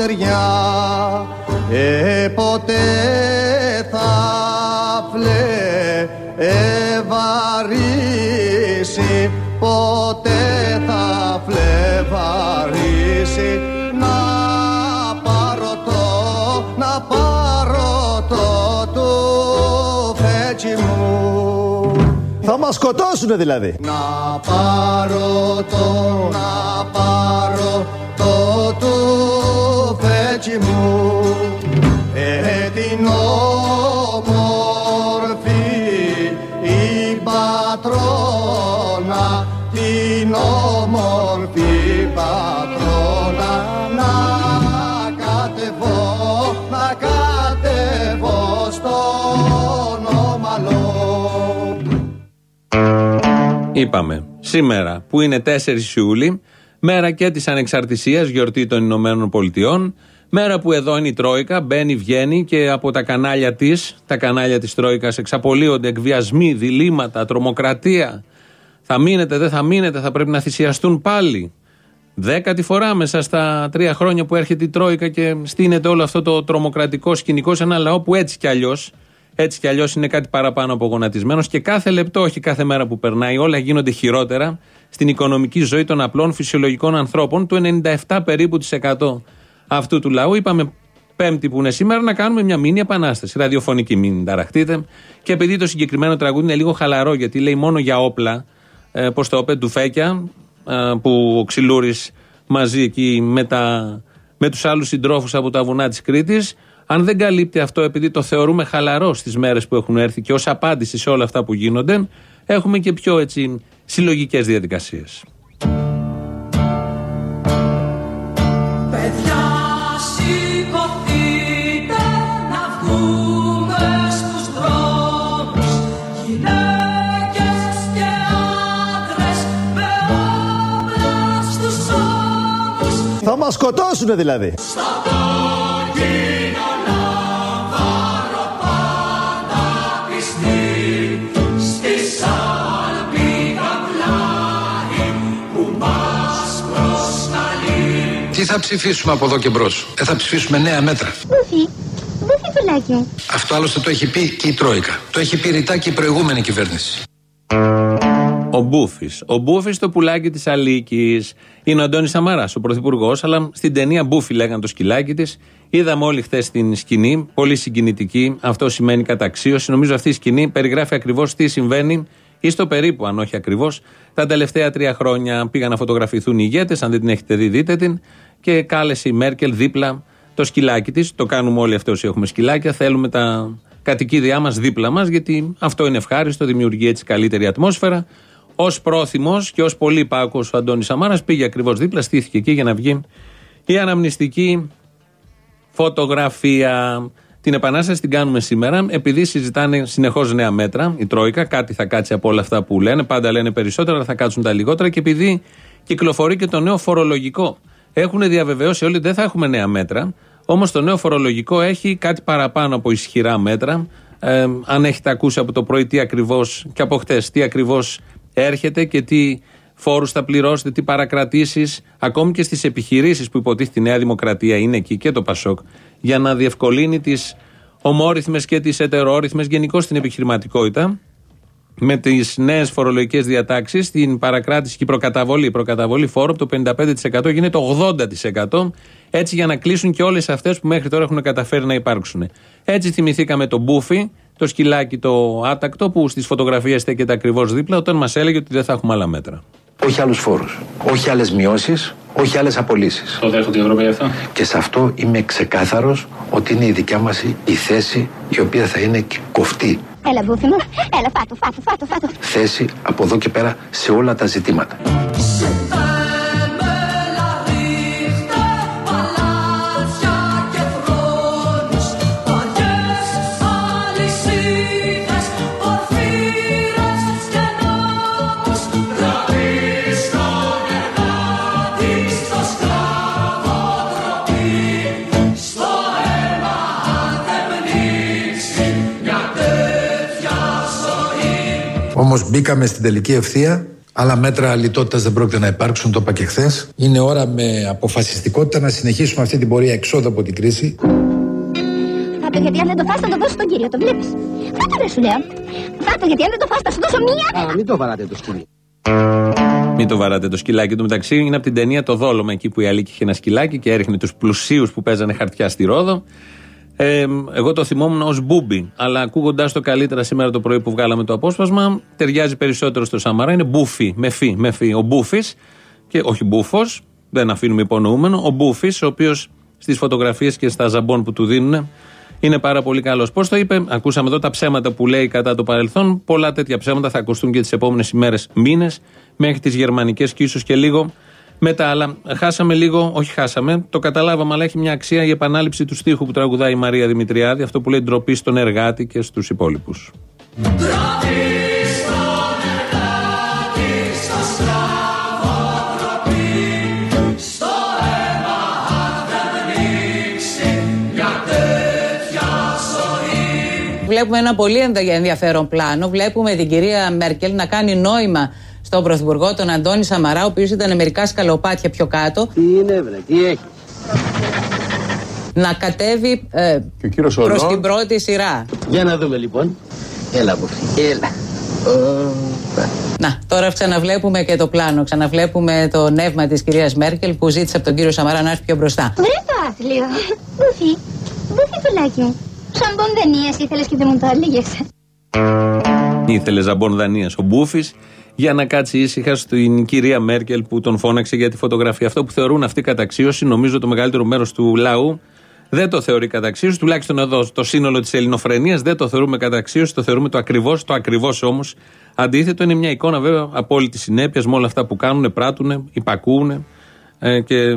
στεριά ε, ποτέ θα φλεβαρίσει ποτέ θα φλεβαρίσει να πάρω το, να πάρω το του φέτσι μου. Θα μας σκοτώσουνε δηλαδή. Να πάρω το, να πάρω το του φέτσι μου ε, την όμορφη η πατρόνα την όμορφη πατρόνα. Να κατεβώ, να κατεβώ στον ομαλό Είπαμε, σήμερα που είναι 4 Ιούλη, μέρα και της ανεξαρτησίας, γιορτή των Ηνωμένων Πολιτειών, μέρα που εδώ είναι η Τρόικα, μπαίνει, βγαίνει και από τα κανάλια της, τα κανάλια της Τρόικας εξαπολύονται εκβιασμοί, διλήμματα, τρομοκρατία. Θα μείνετε, δεν θα μείνετε, θα πρέπει να θυσιαστούν πάλι. Δέκατη φορά μέσα στα τρία χρόνια που έρχεται η Τρόικα και στείνεται όλο αυτό το τρομοκρατικό σκηνικό σε ένα λαό που έτσι κι αλλιώς έτσι κι αλλιώς είναι κάτι παραπάνω από γονατισμένο και κάθε λεπτό, όχι κάθε μέρα που περνάει, όλα γίνονται χειρότερα στην οικονομική ζωή των απλών φυσιολογικών ανθρώπων, του 97 περίπου της 100 αυτού του λαού. Είπαμε Πέμπτη που είναι σήμερα να κάνουμε μια μήνυ επανάσταση. Ραδιοφωνική μην ταραχτείτε. Και επειδή το συγκεκριμένο τραγούδι είναι λίγο χαλαρό, γιατί λέει μόνο για όπλα, ε, πώς το είπε, ντουφέκια, ε, που ο Ξυλούρης μαζί εκεί με, τα, με τους άλλους συντρόφους από τα βουνά της Κρήτης. Αν δεν καλύπτει αυτό, επειδή το θεωρούμε χαλαρό στις μέρες που έχουν έρθει και ως απάντηση σε όλα αυτά που γίνονται, έχουμε και πιο έτσι συλλογικές διαδικασίες. Που μας προσκαλεί Τι θα ψηφίσουμε από εδώ και μπρος; Ε, θα ψηφίσουμε νέα μέτρα. Μπούφι, μπούφι πουλάκια. Αυτό άλλωστε το έχει πει και η Τρόικα. Το έχει πει ρητά και η προηγούμενη κυβέρνηση. Ο Μπούφης. Ο Μπούφης το πουλάκι της Αλίκης. Είναι ο Αντώνης Σαμαράς, ο πρωθυπουργός, αλλά στην ταινία Μπούφι λέγανε το σκυλάκι της. Είδαμε όλοι χθες την σκηνή, πολύ συγκινητική. Αυτό σημαίνει καταξίωση. Νομίζω αυτή η σκηνή περιγράφει ακριβώς τι συμβαίνει ή στο περίπου, αν όχι ακριβώς, τα τελευταία τρία χρόνια. Πήγαν να φωτογραφηθούν οι ηγέτες. Αν δεν την έχετε δει, δείτε την. Και κάλεσε η Μέρκελ δίπλα το σκυλάκι της. Το κάνουμε όλοι αυτοί όσοι έχουμε σκυλάκια. Θέλουμε τα κατοικίδια μας δίπλα μας, γιατί αυτό είναι ευχάριστο, δημιουργεί έτσι καλύτερη ατμόσφαιρα. Ω πρόθυμος και ως πολύ πάκος ο Αντώνης Σαμάρας πήγε ακριβώς δίπλα, στήθηκε εκεί για να βγει η αναμνηστική φωτογραφία. Την επανάσταση την κάνουμε σήμερα, επειδή συζητάνε συνεχώς νέα μέτρα. Η Τρόικα, κάτι θα κάτσει από όλα αυτά που λένε. Πάντα λένε περισσότερα, αλλά θα κάτσουν τα λιγότερα. Και επειδή κυκλοφορεί και το νέο φορολογικό. Έχουν διαβεβαιώσει όλοι ότι δεν θα έχουμε νέα μέτρα. Όμως το νέο φορολογικό έχει κάτι παραπάνω από ισχυρά μέτρα. Ε, αν έχετε ακούσει από το πρωί τι ακριβώς και από χτες τι ακριβώς έρχεται και τι φόρους θα πληρώσετε, τι παρακρατήσεις, ακόμη και στις επιχειρήσεις που υποτίθεται η Νέα Δημοκρατία είναι εκεί και το Πασόκ, για να διευκολύνει τις ομόρυθμε και τις ετερόρυθμε γενικώ την επιχειρηματικότητα. Με τις νέες φορολογικές διατάξεις, την παρακράτηση και η προκαταβολή, η προκαταβολή φόρου από το 55% γίνεται το 80%. Έτσι για να κλείσουν και όλες αυτές που μέχρι τώρα έχουν καταφέρει να υπάρξουν. Έτσι θυμηθήκαμε το Μπούφι, το σκυλάκι το άτακτο, που στις φωτογραφίες στέκεται ακριβώς δίπλα, όταν μας έλεγε ότι δεν θα έχουμε άλλα μέτρα. Όχι άλλους φόρους. Όχι άλλες μειώσεις. Όχι άλλες απολύσεις. Το δέχονται οι Ευρωπαίοι αυτό. Και σε αυτό είμαι ξεκάθαρος ότι είναι η δικιά μας η θέση η οποία θα είναι και κοφτή. Έλα μπούφι μου, έλα φάτο, φάτο, φάτο, φάτο. Θέση από εδώ και πέρα σε όλα τα ζητήματα. Όμως μπήκαμε στην τελική ευθεία Άλλα μέτρα λιτότητας δεν πρόκειται να υπάρξουν, το είπα και χθες. Είναι ώρα με αποφασιστικότητα να συνεχίσουμε αυτή την πορεία εξόδου από την κρίση. Φάτο γιατί αν δεν το φας θα το δώσω στον κύριο, το βλέπεις; Φάτο δεν σου λέω. Φάτο γιατί αν δεν το φας θα σου δώσω μία. Α, μην το βαράτε το σκυλί. Μην το βαράτε το σκυλάκι του μεταξύ. Είναι από την ταινία Το Δόλωμα, εκεί που η Αλίκη είχε ένα σκυλάκι και έριχνε τους πλουσίους που παίζανε χαρτιά στη Ρόδο. Ε, εγώ το θυμόμουν ως μπούμπι. Αλλά ακούγοντάς το καλύτερα σήμερα το πρωί που βγάλαμε το απόσπασμα, ταιριάζει περισσότερο στο Σαμαρά. Είναι μπούφι, με φι, με φι. Ο μπούφις, και όχι μπούφος, δεν αφήνουμε υπονοούμενο. Ο μπούφις, ο οποίος στις φωτογραφίες και στα ζαμπόν που του δίνουν είναι πάρα πολύ καλός. Πώς το είπε, ακούσαμε εδώ τα ψέματα που λέει κατά το παρελθόν. Πολλά τέτοια ψέματα θα ακουστούν και τις επόμενες ημέρες, μήνες, μέχρι τις γερμανικές και ίσως και λίγο μετά. Αλλά χάσαμε λίγο, όχι χάσαμε, το καταλάβαμε, αλλά έχει μια αξία η επανάληψη του στίχου που τραγουδάει η Μαρία Δημητριάδη. Αυτό που λέει ντροπή στον εργάτη και στους υπόλοιπους. Βλέπουμε ένα πολύ ενδια- ενδιαφέρον πλάνο. Βλέπουμε την κυρία Μέρκελ να κάνει νόημα στον Πρωθυπουργό, τον Αντώνη Σαμαρά, ο οποίος ήταν μερικά σκαλοπάτια πιο κάτω, Τι είναι, βρε, τι έχεις; να κατέβει ε, Και ο κύριος προς Ολό. την πρώτη σειρά. Για να δούμε λοιπόν. Έλα από αυτή. Έλα. Οπα. Να, τώρα ξαναβλέπουμε και το πλάνο. Ξαναβλέπουμε το νεύμα της κυρίας Μέρκελ που ζήτησε από τον κύριο Σαμαρά να έρθει πιο μπροστά. Βρε το άθλιο. Μπούφι. Μπούφι πουλάκι μου. Σαν μπονδενίες ήθελες και δεν μου το έλεγες. Ήθελες ζαμπόν Δανία ο Μπούφης για να κάτσει ήσυχα στην κυρία Μέρκελ που τον φώναξε για τη φωτογραφία. Αυτό που θεωρούν αυτοί καταξίωση, νομίζω το μεγαλύτερο μέρος του λαού δεν το θεωρεί καταξίωση. Τουλάχιστον εδώ το σύνολο της ελληνοφρενεία δεν το θεωρούμε καταξίωση, το θεωρούμε το ακριβώς. Το ακριβώς όμως αντίθετο είναι μια εικόνα βέβαια απόλυτη συνέπειας με όλα αυτά που κάνουν, πράττουν, υπακούουν ε, και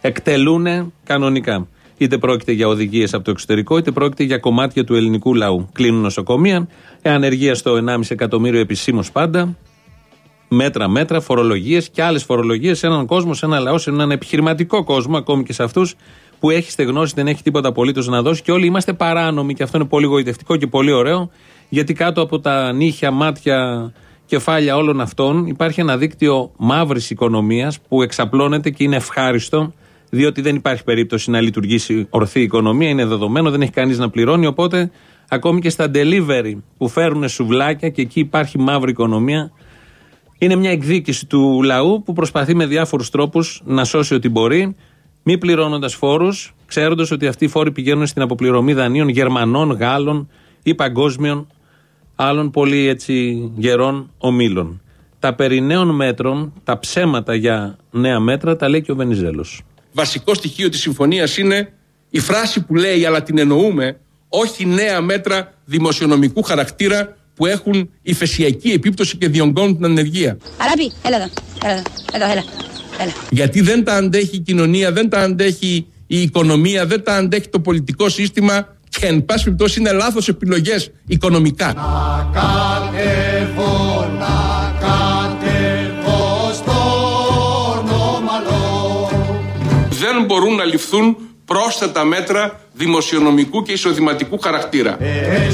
εκτελούν κανονικά. Είτε πρόκειται για οδηγίες από το εξωτερικό, είτε πρόκειται για κομμάτια του ελληνικού λαού. Κλείνουν νοσοκομεία, ε, ανεργία στο 1,5 εκατομμύριο επισήμως πάντα, μέτρα-μέτρα, φορολογίες και άλλες φορολογίες σε έναν κόσμο, σε ένα λαό, σε έναν επιχειρηματικό κόσμο, ακόμη και σε αυτούς που έχει στεγνώσει, δεν έχει τίποτα απολύτως να δώσει και όλοι είμαστε παράνομοι. Και αυτό είναι πολύ γοητευτικό και πολύ ωραίο, γιατί κάτω από τα νύχια, μάτια, κεφάλια όλων αυτών υπάρχει ένα δίκτυο μαύρης οικονομίας που εξαπλώνεται και είναι ευχάριστο, διότι δεν υπάρχει περίπτωση να λειτουργήσει ορθή οικονομία, είναι δεδομένο, δεν έχει κανείς να πληρώνει. Οπότε ακόμη και στα delivery που φέρουν σουβλάκια και εκεί υπάρχει μαύρη οικονομία. Είναι μια εκδίκηση του λαού που προσπαθεί με διάφορους τρόπους να σώσει ό,τι μπορεί, μη πληρώνοντας φόρους, ξέροντας ότι αυτοί οι φόροι πηγαίνουν στην αποπληρωμή δανείων Γερμανών, Γάλλων ή παγκόσμιων άλλων πολύ έτσι γερών ομίλων. Τα περί νέων μέτρων, τα ψέματα για νέα μέτρα, τα λέει και ο Βενιζέλος. βασικό στοιχείο της συμφωνίας είναι η φράση που λέει αλλά την εννοούμε όχι νέα μέτρα δημοσιονομικού χαρακτήρα που έχουν ηφαισιακή επίπτωση και διονγκώνουν την ανεργία. Αράπη, έλα εδώ. Έλα εδώ. Εδώ, έλα. Έλα. Γιατί δεν τα αντέχει η κοινωνία, δεν τα αντέχει η οικονομία, δεν τα αντέχει το πολιτικό σύστημα και εν πάση περιπτώσει είναι λάθος επιλογές οικονομικά. Να κατεβώ, να κατεβώ στον ομαλό. Δεν μπορούν να ληφθούν πρόσθετα μέτρα δημοσιονομικού και εισοδηματικού χαρακτήρα. Ε,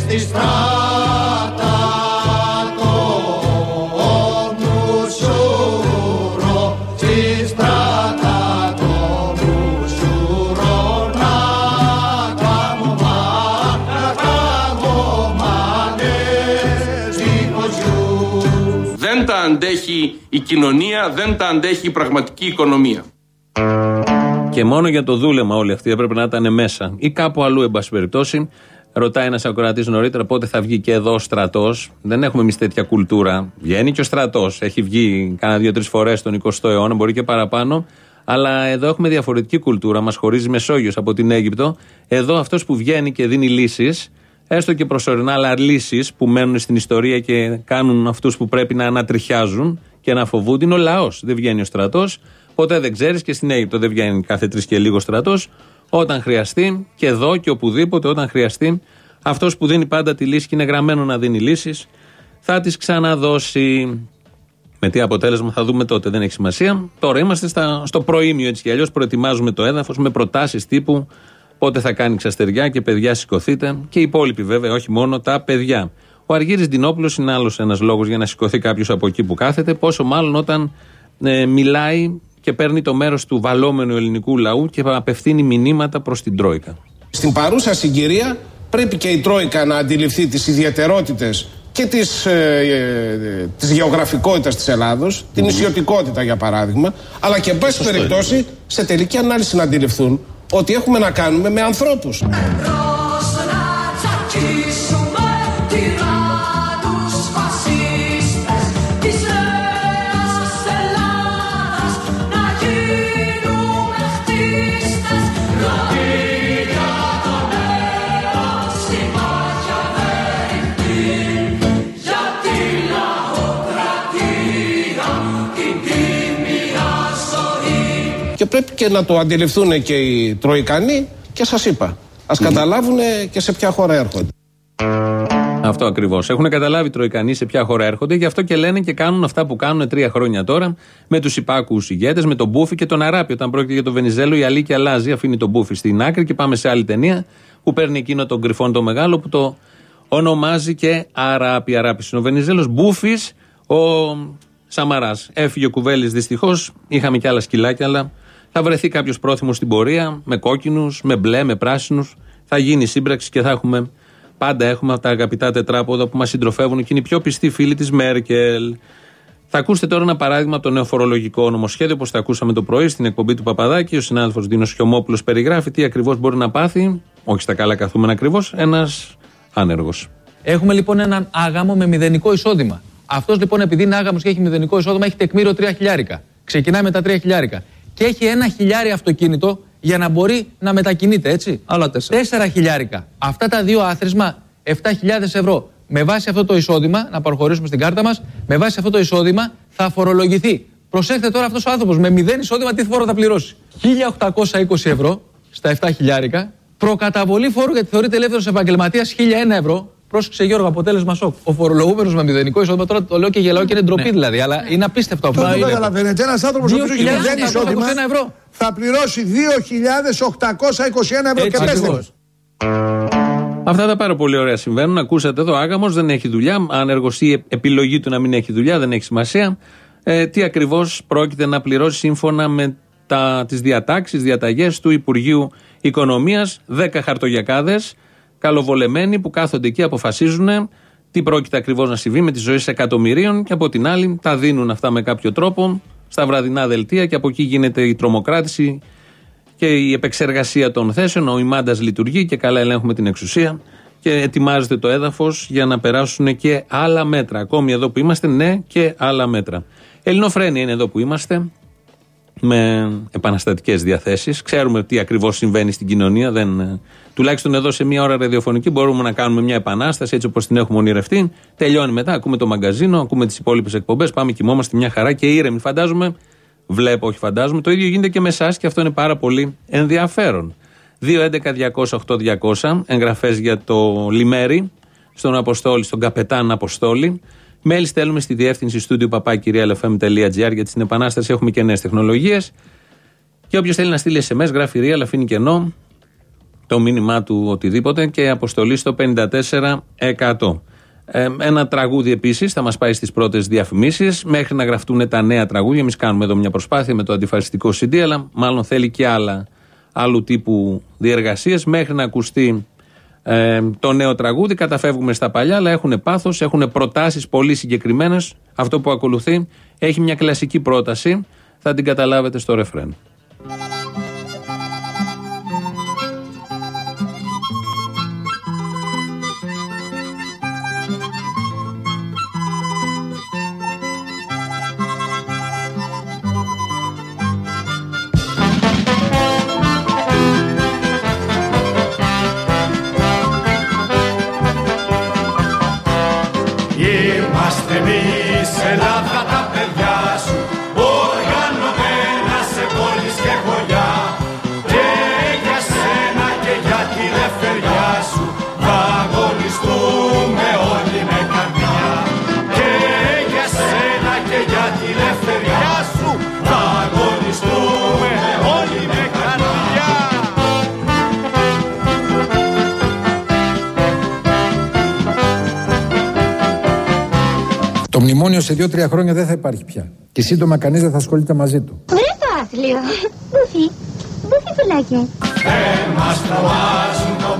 τα αντέχει η κοινωνία, δεν τα αντέχει η πραγματική οικονομία. Και μόνο για το δούλεμα όλοι αυτοί έπρεπε να ήταν μέσα. Ή κάπου αλλού, εν πάση περιπτώσει. Ρωτάει ένας ακροατής νωρίτερα πότε θα βγει και εδώ ο στρατός. Δεν έχουμε εμείς τέτοια κουλτούρα. Βγαίνει και ο στρατός. Έχει βγει κάνα δύο-τρει φορές τον 20ο αιώνα, μπορεί και παραπάνω. Αλλά εδώ έχουμε διαφορετική κουλτούρα. Μας χωρίζει Μεσόγειος από την Αίγυπτο. Εδώ αυτός που βγαίνει και δίνει λύσεις, έστω και προσωρινά, αλλά λύσεις που μένουν στην ιστορία και κάνουν αυτούς που πρέπει να ανατριχιάζουν και να φοβούνται, είναι ο λαός. Δεν βγαίνει ο στρατός. Ποτέ δεν ξέρεις και στην Αίγυπτο δεν βγαίνει κάθε τρεις και λίγο στρατός. Όταν χρειαστεί και εδώ και οπουδήποτε, όταν χρειαστεί, αυτός που δίνει πάντα τη λύση και είναι γραμμένο να δίνει λύσεις, θα τις ξαναδώσει. Με τι αποτέλεσμα θα δούμε τότε, δεν έχει σημασία. Τώρα είμαστε στα, στο προήμιο έτσι κι αλλιώς. Προετοιμάζουμε το έδαφος με προτάσεις τύπου πότε θα κάνει ξαστεριά και παιδιά σηκωθείτε. Και οι υπόλοιποι βέβαια, όχι μόνο τα παιδιά. Ο Αργύρης Ντινόπουλος είναι άλλος ένας λόγος για να σηκωθεί κάποιος από εκεί που κάθεται, πόσο μάλλον όταν ε, μιλάει και παίρνει το μέρος του βαλόμενου ελληνικού λαού και απευθύνει μηνύματα προς την Τρόικα. Στην παρούσα συγκυρία πρέπει και η Τρόικα να αντιληφθεί τις ιδιαιτερότητες και της, ε, ε, της γεωγραφικότητας της Ελλάδος, την νησιωτικότητα για παράδειγμα, αλλά και εν πάση περιπτώσει σε τελική ανάλυση να αντιληφθούν ότι έχουμε να κάνουμε με ανθρώπους. Πρέπει και να το αντιληφθούν και οι Τροϊκανοί και σας είπα, ας καταλάβουν και σε ποια χώρα έρχονται. Αυτό ακριβώς. Έχουν καταλάβει οι Τροϊκανοί σε ποια χώρα έρχονται, γι' αυτό και λένε και κάνουν αυτά που κάνουν τρία χρόνια τώρα με τους υπάκου ηγέτες, με τον Μπούφι και τον Αράπη. Όταν πρόκειται για τον Βενιζέλο, η Αλίκη αλλάζει, αφήνει τον Μπούφι στην άκρη και πάμε σε άλλη ταινία που παίρνει εκείνο τον κρυφόν το μεγάλο που το ονομάζει και Αράπη. Αράπης είναι ο Βενιζέλος, Μπούφι ο Σαμαράς. Έφυγε ο Κουβέλης δυστυχώς, είχαμε και άλλα σκυλάκια, αλλά θα βρεθεί κάποιος πρόθυμος στην πορεία με κόκκινους, με μπλε, με πράσινους. Θα γίνει σύμπραξη και θα έχουμε Πάντα έχουμε τα αγαπητά τετράποδα που μας συντροφεύουν και είναι οι πιο πιστοί φίλοι της Μέρκελ. Θα ακούσετε τώρα ένα παράδειγμα από το νέο φορολογικό νομοσχέδιο, όπως τα ακούσαμε το πρωί στην εκπομπή του Παπαδάκη. Ο συνάδελφος Δίνος Χιωμόπουλος περιγράφει τι ακριβώς μπορεί να πάθει, όχι στα καλά καθούμενα ακριβώς, ένας άνεργος. Έχουμε λοιπόν έναν άγαμο με μηδενικό εισόδημα. Αυτός λοιπόν, επειδή είναι άγαμος και έχει μηδενικό εισόδημα, έχει τεκμήριο 3 χιλιάρικα. Ξεκινάει με τα 3 χιλιάρικα. Και έχει ένα χιλιάρι αυτοκίνητο για να μπορεί να μετακινείται, έτσι. Άλλα τέσσερα. 4 χιλιάρικα. Αυτά τα δύο άθροισμα, 7.000 ευρώ. Με βάση αυτό το εισόδημα, να προχωρήσουμε στην κάρτα μας, με βάση αυτό το εισόδημα θα φορολογηθεί. Προσέξτε τώρα αυτός ο άνθρωπος με μηδέν εισόδημα τι φόρο θα πληρώσει. 1.820 ευρώ στα 7 χιλιάρικα. Προκαταβολή φόρου γιατί θεωρείται ελεύθερος επαγγελματίας 1.001 ευρώ. Πρόσεξε Γιώργο, αποτέλεσμα σοκ. Ο φορολογούμενος με μηδενικό εισόδημα, τώρα το λέω και γελάω και είναι ντροπή δηλαδή, αλλά είναι απίστευτο αυτό. Αυτό δεν καταλαβαίνετε. Ένας άνθρωπος ο οποίος έχει μηδέν εισόδημα 2.821 ευρώ. θα πληρώσει 2.821 ευρώ και πέστε Ακριβώς. μας. Αυτά τα πάρα πολύ ωραία συμβαίνουν. Ακούσατε εδώ, Άγαμος δεν έχει δουλειά. Άνεργο ή ε- επιλογή του να μην έχει δουλειά, δεν έχει σημασία. Ε, τι ακριβώς πρόκειται να πληρώσει σύμφωνα με τις διατάξεις, διαταγές του Υπουργείου Οικονομίας. 10 χαρτογιακάδες, καλοβολεμένοι που κάθονται εκεί, αποφασίζουν τι πρόκειται ακριβώς να συμβεί με τη ζωή σε εκατομμυρίων και από την άλλη τα δίνουν αυτά με κάποιο τρόπο στα βραδινά δελτία και από εκεί γίνεται η τρομοκράτηση και η επεξεργασία των θέσεων. Ο ημάντα λειτουργεί και καλά ελέγχουμε την εξουσία και ετοιμάζεται το έδαφος για να περάσουν και άλλα μέτρα. Ακόμη εδώ που είμαστε, ναι, και άλλα μέτρα. Ελληνοφρένια είναι εδώ που είμαστε, με επαναστατικές διαθέσεις. Ξέρουμε τι ακριβώς συμβαίνει στην κοινωνία. Δεν, ε, τουλάχιστον εδώ σε μία ώρα ραδιοφωνική μπορούμε να κάνουμε μια επανάσταση έτσι όπως την έχουμε ονειρευτεί. Τελειώνει μετά, ακούμε το μαγκαζίνο, ακούμε τις υπόλοιπες εκπομπές, πάμε κοιμόμαστε μια χαρά και ήρεμοι. Φαντάζομαι, βλέπω, όχι φαντάζομαι, το ίδιο γίνεται και με εσάς και αυτό είναι πάρα πολύ ενδιαφέρον. 2.11.208.200 εγγραφέ για το λιμέρι, στον Αποστόλη, στον καπετάν Αποστόλη. Μέλη στέλνουμε στη διεύθυνση στούντιου παπάκυριαλfm.gr γιατί στην Επανάσταση έχουμε και νέες τεχνολογίες. Και όποιος θέλει να στείλει SMS, γράφει real, αφήνει κενό το μήνυμά του οτιδήποτε και αποστολή στο 54%. Ε, ένα τραγούδι επίσης θα μας πάει στις πρώτες διαφημίσεις. Μέχρι να γραφτούν τα νέα τραγούδια, εμείς κάνουμε εδώ μια προσπάθεια με το αντιφασιστικό CD, αλλά μάλλον θέλει και άλλα, άλλου τύπου διεργασίες. Μέχρι να ακουστεί ε, το νέο τραγούδι, καταφεύγουμε στα παλιά, αλλά έχουν πάθος, έχουν προτάσεις πολύ συγκεκριμένες. Αυτό που ακολουθεί έχει μια κλασική πρόταση, θα την καταλάβετε στο ρεφρέν. Σε δύο-τρία χρόνια δεν θα υπάρχει πια. Και σύντομα κανείς δεν θα ασχολείται μαζί του. Βρε το άθλιο. Μπούφι. Μπούφι πουλάκι μου. Δεν μας τρομάζουν τον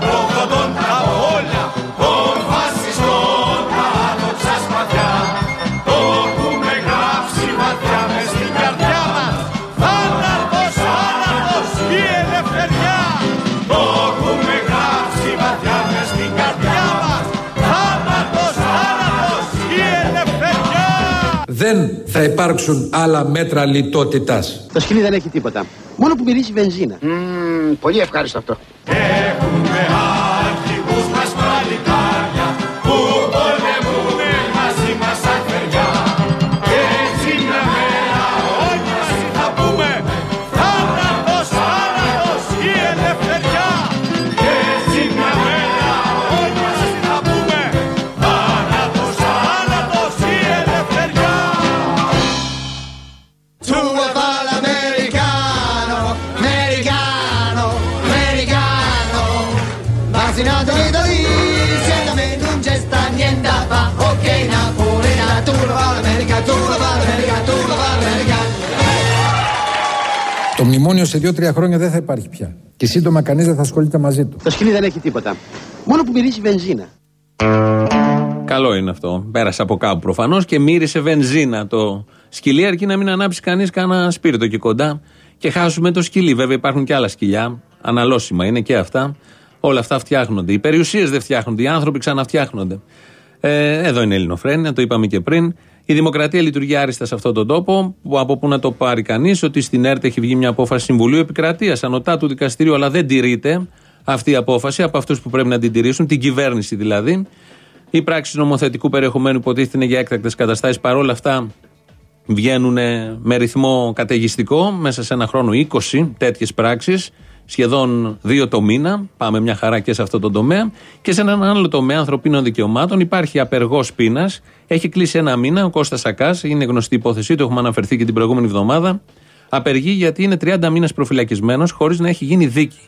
Δεν θα υπάρξουν άλλα μέτρα λιτότητας. Το σκυλί δεν έχει τίποτα. Μόνο που μυρίζει βενζίνα. Μμμ, πολύ ευχάριστο αυτό. Έχουμε μνημόνιο σε δύο-τρία χρόνια δεν θα υπάρχει πια. Και σύντομα κανείς δεν θα ασχολείται μαζί του. Το σκυλί δεν έχει τίποτα. Μόνο που μυρίζει βενζίνα. Καλό είναι αυτό. Πέρασε από κάπου προφανώς και μύρισε βενζίνα το σκυλί, αρκεί να μην ανάψει κανείς κανένα σπίρτο εκεί κοντά και χάσουμε το σκυλί. Βέβαια υπάρχουν και άλλα σκυλιά, αναλώσιμα είναι και αυτά. Όλα αυτά φτιάχνονται. Οι περιουσίες δεν φτιάχνονται, οι άνθρωποι ξαναφτιάχνονται. Ε, εδώ είναι η Ελληνοφρένια, το είπαμε και πριν. Η δημοκρατία λειτουργεί άριστα σε αυτόν τον τόπο. Που από πού να το πάρει κανείς, ότι στην ΕΡΤ έχει βγει μια απόφαση Συμβουλίου Επικρατείας, ανωτά του δικαστηρίου, αλλά δεν τηρείται αυτή η απόφαση από αυτούς που πρέπει να την τηρήσουν, την κυβέρνηση δηλαδή. Οι πράξεις νομοθετικού περιεχομένου υποτίθεται είναι για έκτακτες καταστάσεις. Παρόλα αυτά, βγαίνουν με ρυθμό καταιγιστικό μέσα σε ένα χρόνο 20 τέτοιες πράξεις, σχεδόν δύο το μήνα. Πάμε μια χαρά και σε αυτό το τομέα. Και σε έναν άλλο τομέα ανθρωπίνων δικαιωμάτων υπάρχει απεργός πείνας. Έχει κλείσει ένα μήνα. Ο Κώστας Σακάς, είναι γνωστή υπόθεσή του, έχουμε αναφερθεί και την προηγούμενη εβδομάδα. Απεργεί γιατί είναι 30 μήνες προφυλακισμένος χωρίς να έχει γίνει δίκη.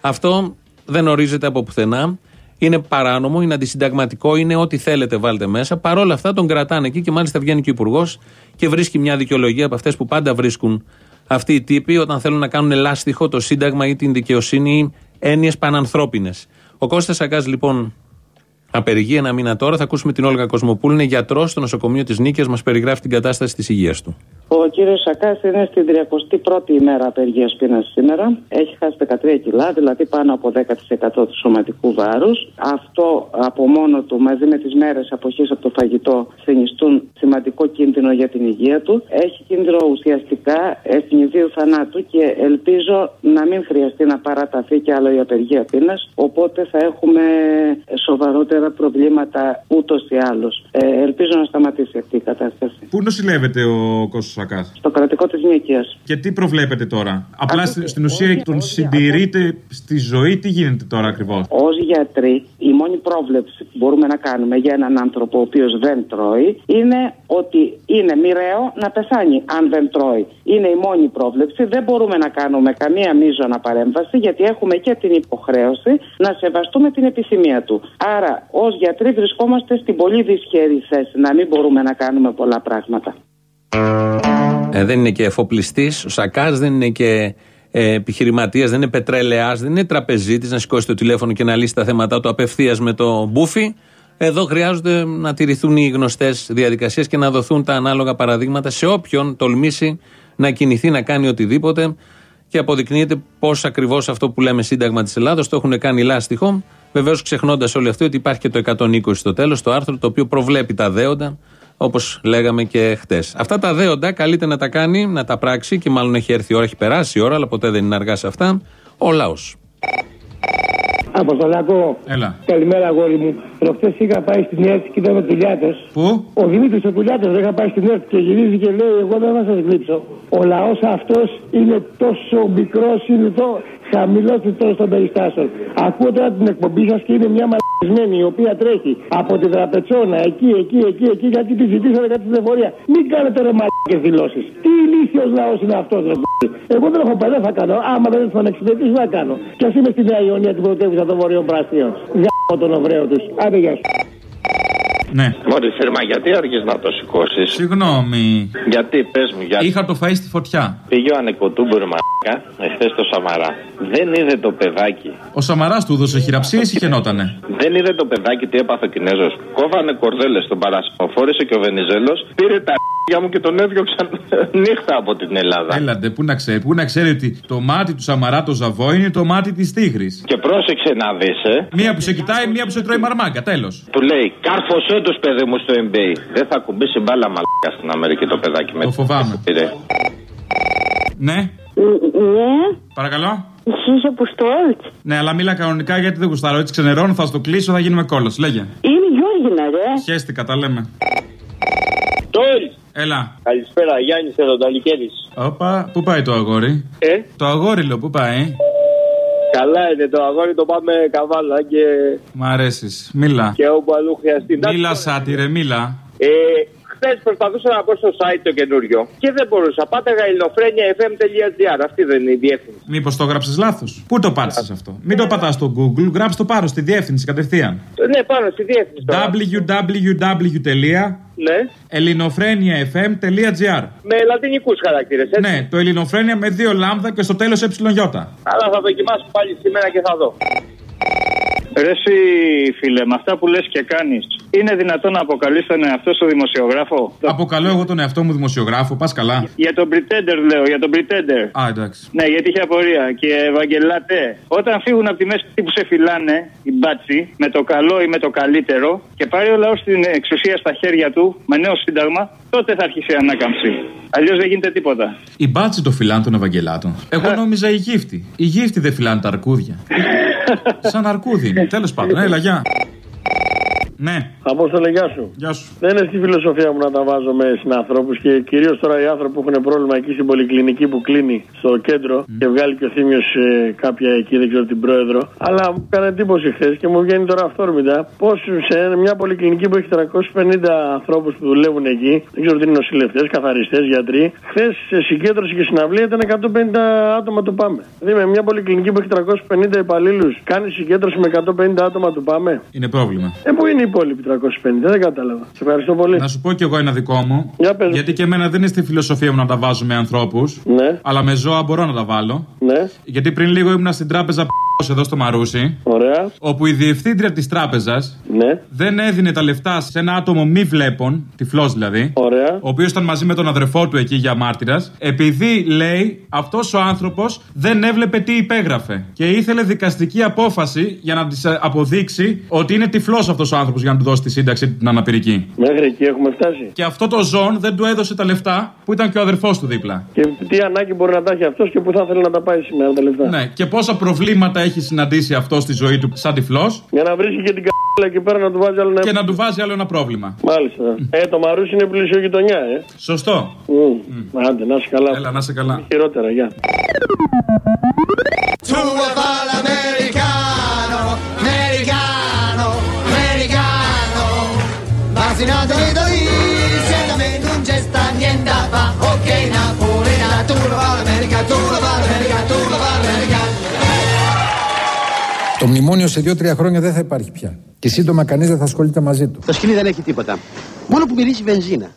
Αυτό δεν ορίζεται από πουθενά. Είναι παράνομο, είναι αντισυνταγματικό, είναι ό,τι θέλετε βάλτε μέσα. Παρ' όλα αυτά τον κρατάνε εκεί και μάλιστα βγαίνει και ο Υπουργός και βρίσκει μια δικαιολογία από αυτές που πάντα βρίσκουν αυτοί οι τύποι όταν θέλουν να κάνουν ελάστιχο το Σύνταγμα ή την δικαιοσύνη ή έννοιες πανανθρώπινες. Ο Κώστας Σακάς λοιπόν απεργεί ένα μήνα τώρα. Θα ακούσουμε την Όλγα Κοσμοπούλου, είναι γιατρός στο νοσοκομείο της Νίκαια, μας περιγράφει την κατάσταση της υγείας του. Ο κύριος Σακάς είναι στην 31η ημέρα απεργία πείνα σήμερα. Έχει χάσει 13 κιλά, δηλαδή πάνω από 10% του σωματικού βάρους. Αυτό από μόνο του μαζί με τις μέρες αποχής από το φαγητό συνιστούν σημαντικό κίνδυνο για την υγεία του. Έχει κίνδυνο ουσιαστικά ευνηδίου θανάτου και ελπίζω να μην χρειαστεί να παραταθεί κι άλλο η απεργία πείνας. Οπότε θα έχουμε σοβαρότερα προβλήματα ούτως ή άλλως. Ε, ελπίζω να σταματήσει αυτή η κατάσταση. Πού νοσηλεύεται ο Κώστας Σακάς Στο κρατικό της Νίκαια. Και τι προβλέπετε τώρα; Απλά στη- στην ουσία τον συντηρείτε στη ζωή. Τι γίνεται τώρα ακριβώς; Ω γιατροί, η μόνη πρόβλεψη που μπορούμε να κάνουμε για έναν άνθρωπο ο οποίος δεν τρώει είναι ότι είναι μοιραίο να πεθάνει αν δεν τρώει. Είναι η μόνη πρόβλεψη. Δεν μπορούμε να κάνουμε καμία μείζωνα παρέμβαση γιατί έχουμε και την υποχρέωση να σεβαστούμε την επιθυμία του. Άρα, ως γιατροί, βρισκόμαστε στην πολύ δυσχερή θέση να μην μπορούμε να κάνουμε πολλά πράγματα. Ε, δεν είναι και εφοπλιστής. Ο Σακάς δεν είναι και ε, επιχειρηματίας, δεν είναι πετρέλαιας, δεν είναι τραπεζίτης να σηκώσει το τηλέφωνο και να λύσει τα θέματα του απευθείας με το μπούφι. Εδώ χρειάζονται να τηρηθούν οι γνωστές διαδικασίες και να δοθούν τα ανάλογα παραδείγματα σε όποιον τολμήσει να κινηθεί, να κάνει οτιδήποτε. Και αποδεικνύεται πώς ακριβώς αυτό που λέμε Σύνταγμα της Ελλάδος το έχουν κάνει λάστιχο. Βεβαίως ξεχνώντας όλοι αυτοί ότι υπάρχει και το 120 στο τέλος, το άρθρο το οποίο προβλέπει τα δέοντα, όπως λέγαμε και χτες. Αυτά τα δέοντα καλείται να τα κάνει, να τα πράξει και μάλλον έχει έρθει η ώρα, έχει περάσει η ώρα, αλλά ποτέ δεν είναι αργά σε αυτά. Ο λαός. Αποστολάκο. Έλα. Καλημέρα, αγόρι μου. Προχθέ είχα πάει στην ΕΡΤ και είδαμε δουλειάτε. Πού; Ο Δημήτρης ο Δουλειάτε δεν είχα πάει στην ΕΡΤ και γυρίζει και λέει: Εγώ δεν θα σας γλύψω. Ο λαός αυτός είναι τόσο μικρός, είναι το χαμηλό τώρα των περιστάσεων. Ακούω τώρα την εκπομπή σας και είναι μια μαλακισμένη η οποία τρέχει από τη Δραπετσόνα εκεί, εκεί, εκεί, εκεί, γιατί τη ζητήσατε κάτι στην εφορία. Μην κάνετε ρε μαλακέ δηλώσεις. Τι ηλίθιος λαός είναι αυτός, ρε π***. Εγώ δεν έχω πάει, δεν θα κάνω. Άμα δεν έρθω να εξυπηρετήσω, θα κάνω. Κι ας είμαι στη Νέα Ιωνία την πρωτεύουσα των Βορειών Πρασίων. Για τον Οβραίο τους. Άντε, γεια σου. Ναι. Μόλις θερμά, γιατί αργεί να το σηκώσεις. Συγγνώμη. Γιατί, πες μου, γιατί. Είχα το φαΐ στη φωτιά. Πήγε ο ανεκοτούμπορ μαλάκα εχθές το Σαμαρά. Δεν είδε το παιδάκι. Ο Σαμαράς του έδωσε χειραψίες ή χαινότανε; Δεν είδε το παιδάκι τι έπαθε ο Κινέζος. Κόβανε κορδέλες στον παρασυποφόρησε και ο Βενιζέλος. Πήρε τα για μου και τον έδιωξαν νύχτα από την Ελλάδα. Έλατε, πού να ξέρει, πού να ξέρει ότι το μάτι του Σαμαρά το ζαβό είναι το μάτι της τίγρης. Και πρόσεξε να δεις, ε. Μία που σε κοιτάει, μία που σε τρώει μαρμάγκα, τέλος. Του λέει, κάρφωσέ του παιδί μου στο NBA. Δεν θα κουμπίσει μπάλα μαλάκα στην Αμερική το παιδάκι με Το φοβάμαι. Πήρε. Ναι, Ναι, παρακαλώ. εσύ είσαι Αποστόλτ. Ναι, αλλά μίλα κανονικά γιατί δεν γουστάρω. Έτσι ξενερώνω, θα στο κλείσω, θα γίνουμε κόλος. Λέγε. Είναι Γιώργινα, ρε. Χαίστηκα, τα λέμε. Τόλ! Έλα. Καλησπέρα, Γιάννης εδώ, Ταλικέρη. Όπα, πού πάει το αγόρι; Ε, Το αγόρι, λέω, πού πάει; καλά είναι το αγόρι, το πάμε καβάλα και, Μ' αρέσεις. Μίλα. και όπου αλλού χρειαστεί. Μίλα, σάτυρε, μίλα. Ε, Χθες προσπαθούσα να μπω στο site το καινούριο και δεν μπορούσα. Πάταγα ελληνοφρένια.fm.gr. Αυτή δεν είναι η διεύθυνση. Μήπως το γράψει λάθος; Πού το πάτησες αυτό; Μην το πατάς στο Google, γράψει το πάνω στη διεύθυνση κατευθείαν. Ναι, πάνω στη διεύθυνση. τώρα. www.ελληνοφρένιαφm.gr Με λατινικούς χαρακτήρες, έτσι. Ναι, το ελληνοφρένια με δύο λάμδα και στο τέλος ε. Αλλά θα δοκιμάσω πάλι σήμερα και θα δω. Ρε εσύ, φίλε, με αυτά που λες και κάνεις, είναι δυνατόν να αποκαλείς τον εαυτό σου δημοσιογράφο; Αποκαλώ εγώ τον εαυτό μου δημοσιογράφο, πας καλά. Για τον Pretender λέω, για τον Pretender. Α, εντάξει. Ναι, γιατί είχε απορία. Και Ευαγγελάτε, όταν φύγουν από τη μέση αυτοί που σε φυλάνε, οι μπάτσι, με το καλό ή με το καλύτερο, και πάρει ο λαός την εξουσία στα χέρια του, με νέο σύνταγμα, τότε θα αρχίσει η ανάκαμψη. Αλλιώς δεν γίνεται τίποτα. Οι μπάτσι το φυλάνε τον Ευαγγελάτο. Εγώ νόμιζα η γύφτη. Οι γύφτη δεν φυλάνε τα αρκούδια. Σαν αρκούδι είναι. Τέλος πάντων, έλα, γεια. Ναι. Απόστολε, γεια σου. Γεια σου. Δεν είναι στη φιλοσοφία μου να τα βάζω με συνανθρώπους και κυρίως τώρα οι άνθρωποι που έχουν πρόβλημα εκεί στην πολυκλινική που κλείνει στο κέντρο και βγάλει και ο Θήμιος ε, κάποια εκεί, δεν ξέρω την πρόεδρο. Αλλά μου έκανε εντύπωση χθες και μου βγαίνει τώρα αυθόρμητα πώς σε μια πολυκλινική που έχει 350 ανθρώπους που δουλεύουν εκεί, δεν ξέρω τι είναι νοσηλευτές, καθαριστές, γιατροί. Χθες σε συγκέντρωση και συναυλία ήταν 150 άτομα του πάμε. Δηλαδή με μια πολυκλινική που έχει 350 υπαλλήλους κάνει συγκέντρωση με 150 άτομα του πάμε. Είναι πρόβλημα. Ε, πού είναι οι υπόλοιποι 350, δεν κατάλαβα. Σε ευχαριστώ πολύ. Να σου πω κι εγώ ένα δικό μου. Για πες. Γιατί και εμένα δεν είναι στη φιλοσοφία μου να τα βάζω με ανθρώπους. Ναι. Αλλά με ζώα μπορώ να τα βάλω. Ναι. Γιατί πριν λίγο ήμουν στην τράπεζα εδώ στο Μαρούσι. Ωραία. Όπου η διευθύντρια της τράπεζας ναι. δεν έδινε τα λεφτά σε ένα άτομο μη βλέπον, τυφλός δηλαδή. Ωραία. Ο οποίος ήταν μαζί με τον αδερφό του εκεί για μάρτυρας. Επειδή λέει αυτός ο άνθρωπος δεν έβλεπε τι υπέγραφε. Και ήθελε δικαστική απόφαση για να της αποδείξει ότι είναι τυφλός αυτός ο άνθρωπος για να του δώσει τη σύνταξη την αναπηρική. Μέχρι εκεί έχουμε φτάσει. Και αυτό το ζών δεν του έδωσε τα λεφτά που ήταν και ο αδερφός του δίπλα. Και τι ανάγκη μπορεί να τα έχει αυτός και που θα ήθελε να τα πάει σήμερα τα λεφτά. Ναι, και πόσα προβλήματα έχει συναντήσει αυτό στη ζωή του σαν τυφλός. Για να βρίσκει και την κα***λα εκεί πέρα να του βάζει άλλο ένα. Και να του βάζει άλλο ένα πρόβλημα. Μάλιστα. Ε, το Μαρούσι είναι πλούσιο γειτονιά, ε. Σωστό. Mm. Άντε, να είσαι καλά. Έλα, να είσαι καλά. Χειρότερα, γεια. Μνημόνιο σε δύο-τρία χρόνια δεν θα υπάρχει πια. Και σύντομα κανείς δεν θα ασχολείται μαζί του. Το σκυλί δεν έχει τίποτα. Μόνο που μυρίζει βενζίνα.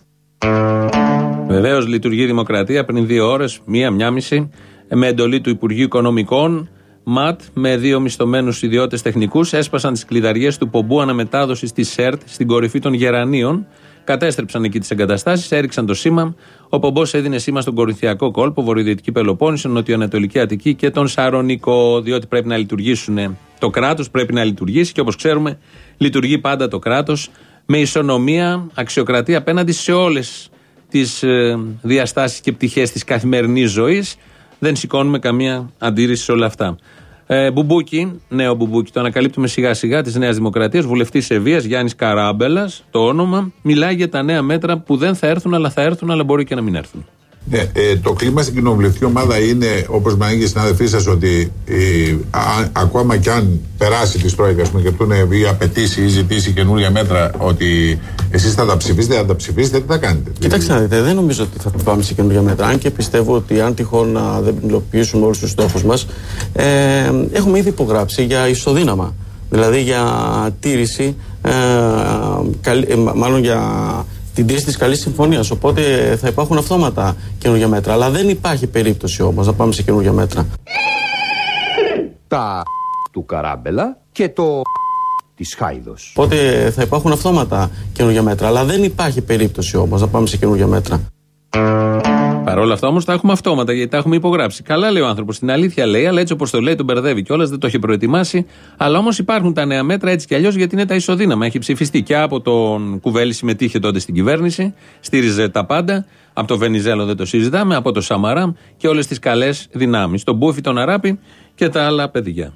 Βεβαίως λειτουργεί η Δημοκρατία πριν δύο ώρες, μία, μία μισή, με εντολή του Υπουργείου Οικονομικών. ΜΑΤ με δύο μισθωμένους ιδιώτες τεχνικούς έσπασαν τις κλειδαριές του πομπού αναμετάδοσης της ΣΕΡΤ στην κορυφή των Γερανίων. Κατέστρεψαν εκεί τις εγκαταστάσεις, έριξαν το σήμα. Ο πομπός έδινε σήμα στον Κορινθιακό κόλπο, Βορειοδυτική Πελοπόννησο, Νοτιοανατολική Αττική και τον Σαρονικό. Διότι πρέπει να λειτουργήσουν το κράτος, πρέπει να λειτουργήσει και όπως ξέρουμε, λειτουργεί πάντα το κράτος με ισονομία, αξιοκρατία απέναντι σε όλες τις ε, διαστάσεις και πτυχές της καθημερινής ζωής. Δεν σηκώνουμε καμία αντίρρηση σε όλα αυτά. Ε, μπουμπούκι, νέο Μπουμπούκι, το ανακαλύπτουμε σιγά σιγά της Νέας Δημοκρατίας. Βουλευτής Ευβοίας Γιάννης Καράμπελας, το όνομα, μιλάει για τα νέα μέτρα που δεν θα έρθουν, αλλά θα έρθουν, αλλά μπορεί και να μην έρθουν. Ναι, ε, το κλίμα στην κοινοβουλευτική ομάδα είναι, όπως μας έλεγε η συνάδελφή σας, ότι ε, α, ακόμα κι αν περάσει τη Τρόικα πούμε, και του είναι ή απαιτήσει ή ζητήσει καινούργια μέτρα, ότι εσείς θα τα ψηφίσετε, αν τα ψηφίσετε, τι θα κάνετε; Κοιτάξτε να δείτε, δεν νομίζω ότι θα πάμε σε καινούργια μέτρα. Αν και πιστεύω ότι αν τυχόν να δεν υλοποιήσουμε όλους τους στόχους μας, ε, έχουμε ήδη υπογράψει για ισοδύναμα Δηλαδή για τήρηση, ε, καλή- ε, μα- μάλλον για την τήρηση της καλής συμφωνίας. Οπότε θα υπάρχουν αυτόματα καινούργια μέτρα. Αλλά δεν υπάρχει περίπτωση όμως να πάμε σε καινούργια μέτρα. Τα του Καράμπελα και το της Χάιδος. Οπότε θα υπάρχουν αυτόματα καινούργια μέτρα. Αλλά δεν υπάρχει περίπτωση όμως να πάμε σε καινούργια μέτρα. Παρ' όλα αυτά όμως τα έχουμε αυτόματα γιατί τα έχουμε υπογράψει. Καλά λέει ο άνθρωπος. Την αλήθεια λέει, αλλά έτσι όπως το λέει τον μπερδεύει κιόλας, δεν το έχει προετοιμάσει. Αλλά όμως υπάρχουν τα νέα μέτρα έτσι κι αλλιώς γιατί είναι τα ισοδύναμα. Έχει ψηφιστεί και από τον Κουβέλη, συμμετείχε τότε στην κυβέρνηση, στήριζε τα πάντα. Από το Βενιζέλο δεν το συζητάμε, από το Σαμαράμ και όλες τις καλές δυνάμεις. Τον Μπούφι, τον Αράπη και τα άλλα παιδιά.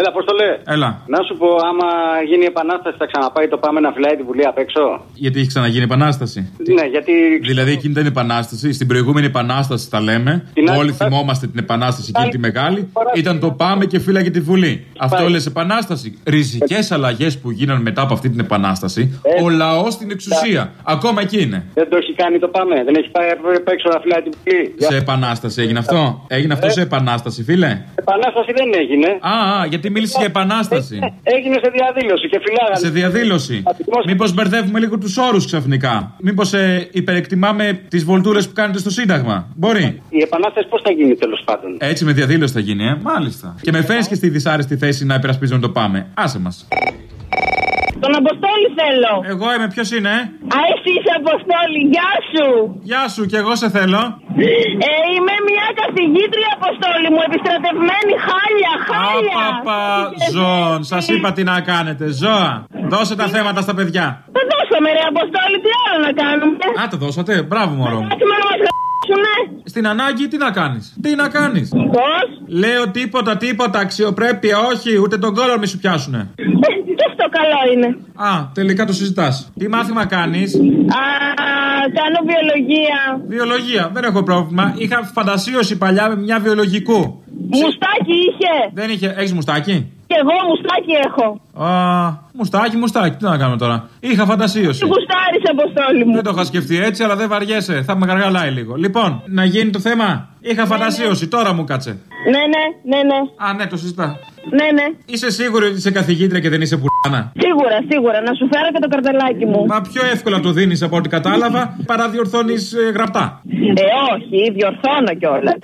Έλα, πώς το λέει. Έλα. Να σου πω, άμα γίνει επανάσταση, θα ξαναπάει το πάμε να φυλάει τη Βουλή απ' έξω; Γιατί έχει ξαναγίνει επανάσταση; Ναι, γιατί. Δηλαδή εκείνη ήταν επανάσταση. Στην προηγούμενη επανάσταση τα λέμε. Την άλλη Όλοι φορά- θυμόμαστε την επανάσταση εκείνη τη μεγάλη. Ήταν το πάμε και φύλαγε τη Βουλή. Αυτό λες επανάσταση. Ριζικές αλλαγές που γίνανε μετά από αυτή την επανάσταση. Ο λαός στην εξουσία. Ακόμα εκεί είναι. Δεν το έχει κάνει το πάμε. Δεν έχει πάει απ' έξω να φυλάει τη Βουλή. Σε επανάσταση έγινε αυτό; Έγινε αυτό σε επανάσταση, φίλε; Επανάσταση δεν έγινε. Α, α, γιατί μίλησε για επανάσταση. Έγινε σε διαδήλωση και φυλάγανε. Σε διαδήλωση. Μήπως μπερδεύουμε λίγο τους όρους ξαφνικά; Μήπως ε, υπερεκτιμάμε τις βολτούρε που κάνετε στο Σύνταγμα; Μπορεί. Η επανάσταση πώς θα γίνει τέλος πάντων; Έτσι με διαδήλωση θα γίνει, ε; Μάλιστα. Και με φέρνει και στη δυσάρεστη θέση να υπερασπίζουμε το πάμε. Άσε μας. Τον Αποστόλη θέλω. Εγώ είμαι, ποιος είναι, ε; Α, εσύ είσαι Αποστόλη, γεια σου. Γεια σου, και εγώ σε θέλω. Ε, είμαι μια καθηγήτρια Αποστόλη μου, επιστρατευμένη χάλια, χάλια. Παπα, ζώων, σας είπα τι να κάνετε. Ζώα. Δώσε τα θέματα στα παιδιά. Δεν δώσαμε ρε Αποστόλη, τι άλλο να κάνουμε; Α, το δώσατε. Μπράβο, μωρό μου. Άσχημα να μας γράψουνε. Στην ανάγκη τι να κάνεις; Τι να κάνεις; Πώς; Λέω τίποτα, τίποτα. Αξιοπρέπεια, όχι. Ούτε τον κόλλο μη σου πιάσουνε. Και αυτό καλό είναι. Α, τελικά το συζητάς. Τι μάθημα κάνεις; Α, κάνω βιολογία. Βιολογία, δεν έχω πρόβλημα. Είχα φαντασίωση παλιά με μια βιολογικού. Μουστάκι είχε. Δεν είχε. Έχεις μουστάκι; Και εγώ μουστάκι έχω. Α, μουστάκι, μουστάκι. Τι να κάνουμε τώρα; Είχα φαντασίωση. Τι γουστάρεις Αποστόλη μου. Δεν το είχα σκεφτεί έτσι, αλλά δεν βαριέσαι. Θα με γαργαλάει λίγο. Λοιπόν, να γίνει το θέμα; Είχα φαντασίωση, τώρα μου κάτσε. Ναι, ναι, ναι, ναι. Α, ναι, το συζητά. Ναι, ναι. Είσαι σίγουρη ότι είσαι καθηγήτρια και δεν είσαι πουράνα. Σίγουρα, σίγουρα. Να σου φέρω και το καρτελάκι μου. Μα πιο εύκολα το δίνεις από ό,τι κατάλαβα παρά διορθώνεις γραπτά. Ε, όχι, διορθώνω κιόλας.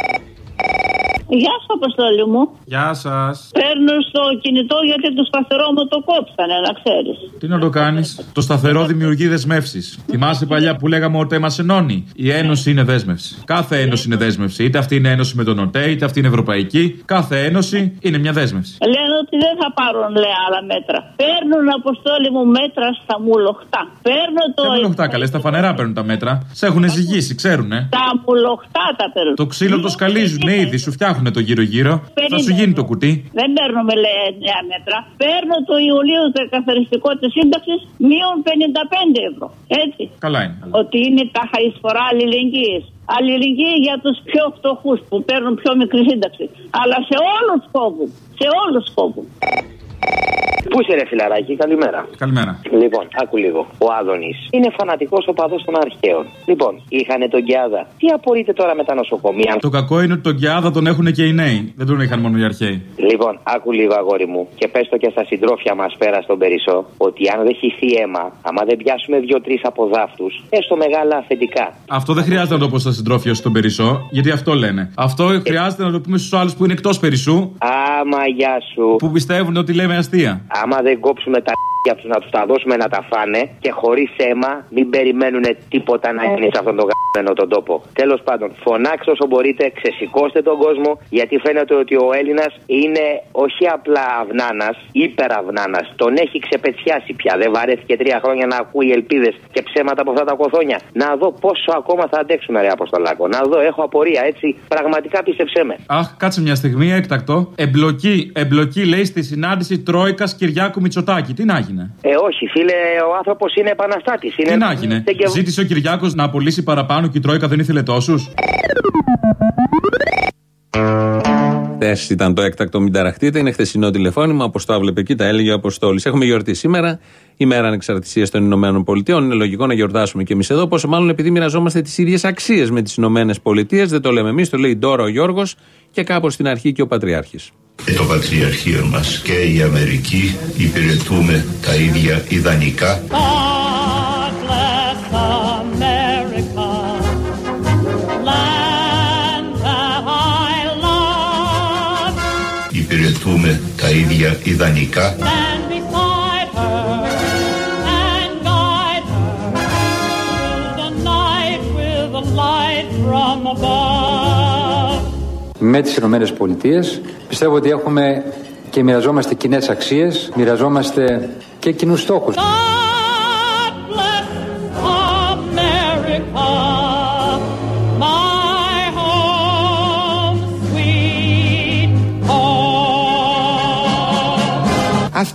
Γεια σου, Αποστόλη μου. Γεια σας. Παίρνω στο κινητό γιατί το σταθερό μου το κόψανε, να ξέρεις. Τι να το κάνεις; Το σταθερό δημιουργεί δεσμεύσεις. Θυμάσαι παλιά που λέγαμε ότι μα ενώνει. Η ένωση είναι δέσμευση. Κάθε ένωση είναι δέσμευση. Είτε αυτή είναι ένωση με τον ΟΤΕ, είτε αυτή είναι ευρωπαϊκή. Κάθε ένωση είναι μια δέσμευση. Λένε ότι δεν θα πάρουν, λέει, άλλα μέτρα. Παίρνουν, Αποστόλη μου, μέτρα στα μουλοχτά. Παίρνω το. Δεν λοχτά καλές, στα φανερά παίρνουν τα μέτρα. Σε έχουν ζυγίσει, ξέρουνε. Τα μουλοχτά τα παίρνουν. Το ξύλο το σκαλίζουν ήδη, σου φτιάχνουν το γύρω-γύρω. Θα σου γίνει το κουτί. Δεν παίρνουμε, λέει, νέα μέτρα. Παίρνω το Ιουλίου το καθαριστικό της σύνταξης μείον 55 ευρώ. Έτσι. Καλά είναι. Ότι είναι τα εισφορά αλληλεγγύης. Αλληλεγγύη για τους πιο φτωχούς που παίρνουν πιο μικρή σύνταξη. Αλλά σε όλους κόβουν. Σε όλους κόβουν. Πού είσαι, ρε φιλαράκι, καλημέρα. Καλημέρα. Λοιπόν, άκου λίγο. Ο Άδωνης είναι φανατικός οπαδός των αρχαίων. Λοιπόν, είχαν τον Κιάδα. Τι απορείτε τώρα με τα νοσοκομεία; Το κακό είναι ότι τον Κιάδα τον έχουν και οι νέοι. Δεν τον είχαν μόνο οι αρχαίοι. Λοιπόν, άκου λίγο, αγόρι μου, και πες το και στα συντρόφια μας πέρα στον Περισσό, ότι αν δεν χυθεί αίμα, άμα δεν πιάσουμε δύο-τρει από δάφτους, έστω μεγάλα αφεντικά. Αυτό δεν χρειάζεται να το πω στα συντρόφια στον Περισσό, γιατί αυτό λένε. Αυτό χρειάζεται να το πούμε στους άλλους που είναι εκτός Περισσού, Άμα γεια σου. που πιστεύουν ότι λέμε αστεία. Άμα δεν κόψουμε τα για του να τους τα δώσουμε να τα φάνε και χωρίς αίμα μην περιμένουν τίποτα να γίνει σε αυτόν τον γαμμένο τον τόπο. Τέλος πάντων, φωνάξτε όσο μπορείτε, ξεσηκώστε τον κόσμο γιατί φαίνεται ότι ο Έλληνας είναι όχι απλά αυνάνας, υπεραυνάνας. Τον έχει ξεπετσιάσει πια. Δεν βαρέθηκε τρία χρόνια να ακούει ελπίδες και ψέματα από αυτά τα κοθόνια. Να δω πόσο ακόμα θα αντέξουμε, ρε Αποστολάκο. Να δω, έχω απορία έτσι. Πραγματικά πίστεψέ με. Αχ, κάτσε μια στιγμή, έκτακτο. Εμπλοκή, εμπλοκή λέει στη συνάντηση Τρόικας Κυριάκου Μητσοτάκη. Τι να γίνει. Ε, όχι, φίλε, ο άνθρωπος είναι επαναστάτης. Είναι... Τι να γίνει. Δεν και- Ζήτησε ο Κυριάκος να απολύσει παραπάνω και η Τρόικα δεν ήθελε τόσους. Χθες ήταν το έκτακτο, μην ταραχτείτε. Είναι χθεσινό τηλεφώνημα. Όπως το έβλεπε εκεί, τα έλεγε ο Αποστόλης. Έχουμε γιορτή σήμερα, ημέρα ανεξαρτησίας των Ηνωμένων Πολιτειών. Είναι λογικό να γιορτάσουμε κι εμείς εδώ. Πόσο μάλλον επειδή μοιραζόμαστε τις ίδιες αξίες με τις Ηνωμένες Πολιτείες. Δεν το λέμε εμείς, το λέει τώρα ο Γιώργος και κάπως στην αρχή και ο Πατριάρχης. Το Πατριαρχείο μας και η Αμερική υπηρετούμε τα ίδια ιδανικά. The light from above. Με τις Ηνωμένες Πολιτείες πιστεύω ότι έχουμε και μοιραζόμαστε κοινές αξίες, μοιραζόμαστε και κοινούς στόχους.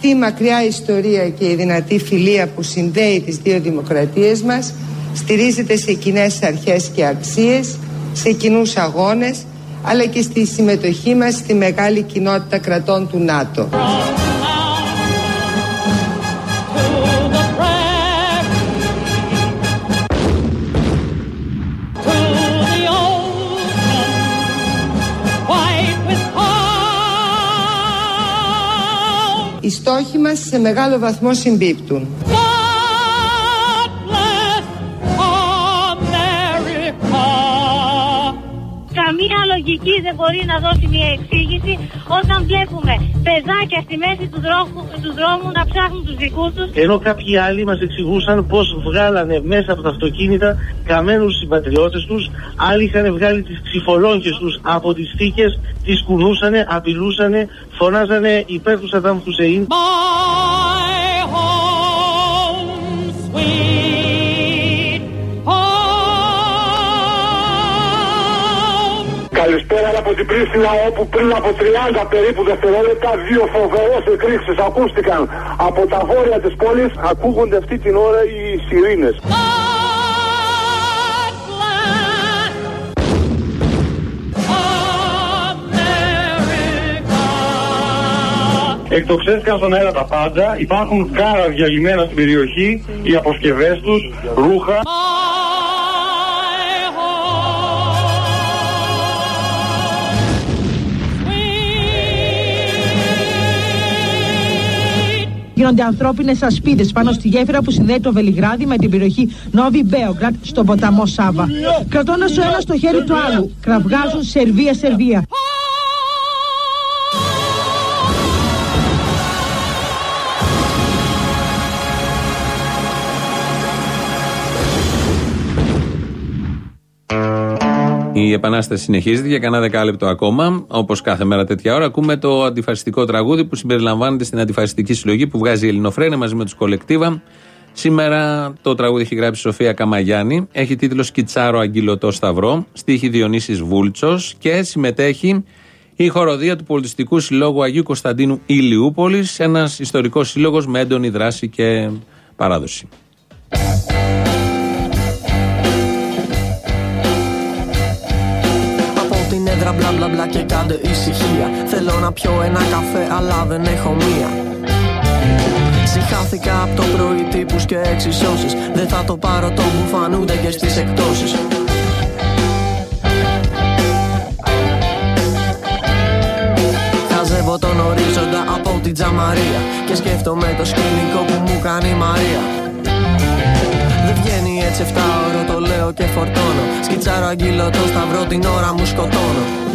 Αυτή η μακριά ιστορία και η δυνατή φιλία που συνδέει τις δύο δημοκρατίες μας στηρίζεται σε κοινές αρχές και αξίες, σε κοινούς αγώνες, αλλά και στη συμμετοχή μας στη μεγάλη κοινότητα κρατών του ΝΑΤΟ. Οι στόχοι μας σε μεγάλο βαθμό συμπίπτουν. Καμία λογική δεν μπορεί να δώσει μια εξήγηση όταν βλέπουμε παιδάκια στη μέση του δρόμου, του δρόμου να ψάχνουν τους δικούς τους. Ενώ κάποιοι άλλοι μας εξηγούσαν πώς βγάλανε μέσα από τα αυτοκίνητα καμένους συμπατριώτες τους, άλλοι είχαν βγάλει τις ξυφολόγχες τους από τις θήκες, τις κουνούσανε, απειλούσανε, φωνάζανε υπέρ τους Σαντάμ Χουσεΐν. My home, sweet Καλησπέρα από την Πρίστινα όπου πριν από 30 περίπου δευτερόλεπτα δύο φοβερές εκρήξεις ακούστηκαν από τα βόρεια της πόλης. Ακούγονται αυτή την ώρα οι σιρήνες. Εκτοξεύτηκαν στον αέρα τα πάντα, υπάρχουν κάρα διαλυμένα στην περιοχή, οι αποσκευές τους, ρούχα. Γίνονται ανθρώπινες ασπίδες πάνω στη γέφυρα που συνδέει το Βελιγράδι με την περιοχή Νόβι Μπέογκρατ στον ποταμό Σάβα. Κρατώντα ο ένας το χέρι του άλλου, κραυγάζουν Σερβία-Σερβία. Η επανάσταση συνεχίζεται για κανένα δεκάλεπτο ακόμα. Όπως κάθε μέρα τέτοια ώρα, ακούμε το αντιφασιστικό τραγούδι που συμπεριλαμβάνεται στην αντιφασιστική συλλογή που βγάζει η Ελληνοφρένε μαζί με τους κολεκτίβα. Σήμερα το τραγούδι έχει γράψει η Σοφία Καμαγιάννη. Έχει τίτλο Σκιτσάρο Αγγυλωτό Σταυρό. Στίχη Διονύσης Βούλτσος και συμμετέχει η χοροδία του Πολιτιστικού Συλλόγου Αγίου Κωνσταντίνου Ηλιούπολης. Ένας ιστορικός σύλλογος με έντονη δράση και παράδοση. Μπλα μπλα μπλα και κάντε ησυχία. Θέλω να πιω ένα καφέ αλλά δεν έχω μία. Συχάθηκα από το πρωί τύπους και εξισώσεις. Δεν θα το πάρω το μπουφάν ούτε και στις εκτόσεις. Χαζεύω τον ορίζοντα από την τζαμαρία Και σκέφτομαι το σκηνικό που μου κάνει η Μαρία. Δεν βγαίνει έτσι 7 ώρο το λέω και φορτώνω. Σκιτσάρω αγγείλω το σταυρό την ώρα μου σκοτώνω